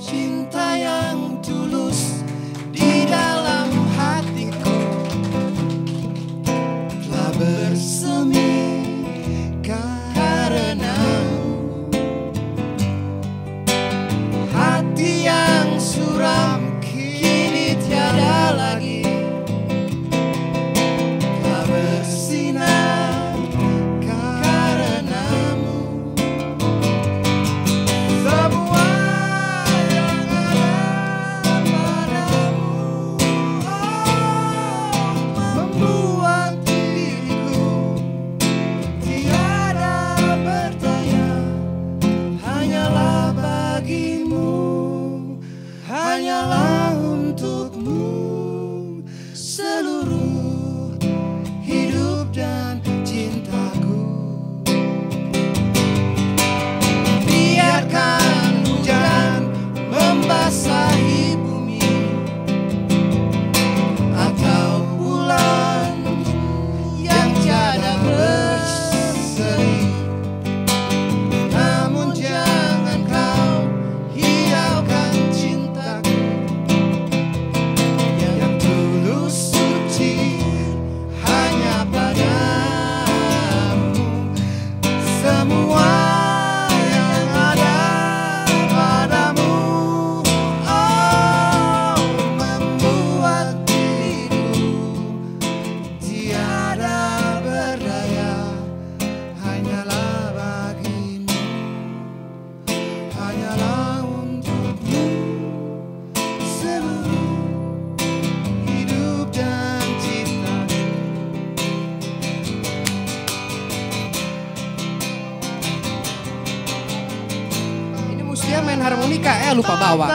cinta Asia main harmonika. Eh lupa bawa.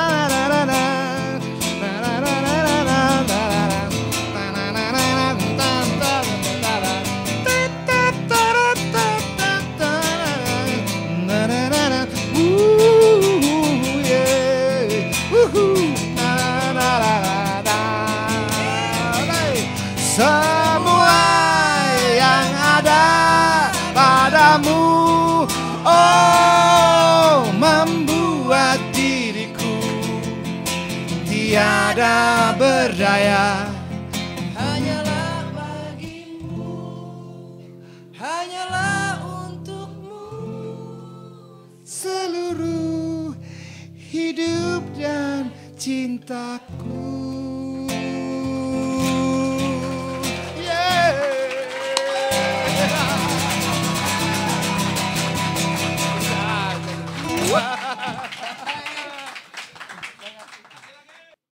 Tiada berdaya. Hanyalah bagimu. Hanyalah untukmu. Seluruh hidup dan cintaku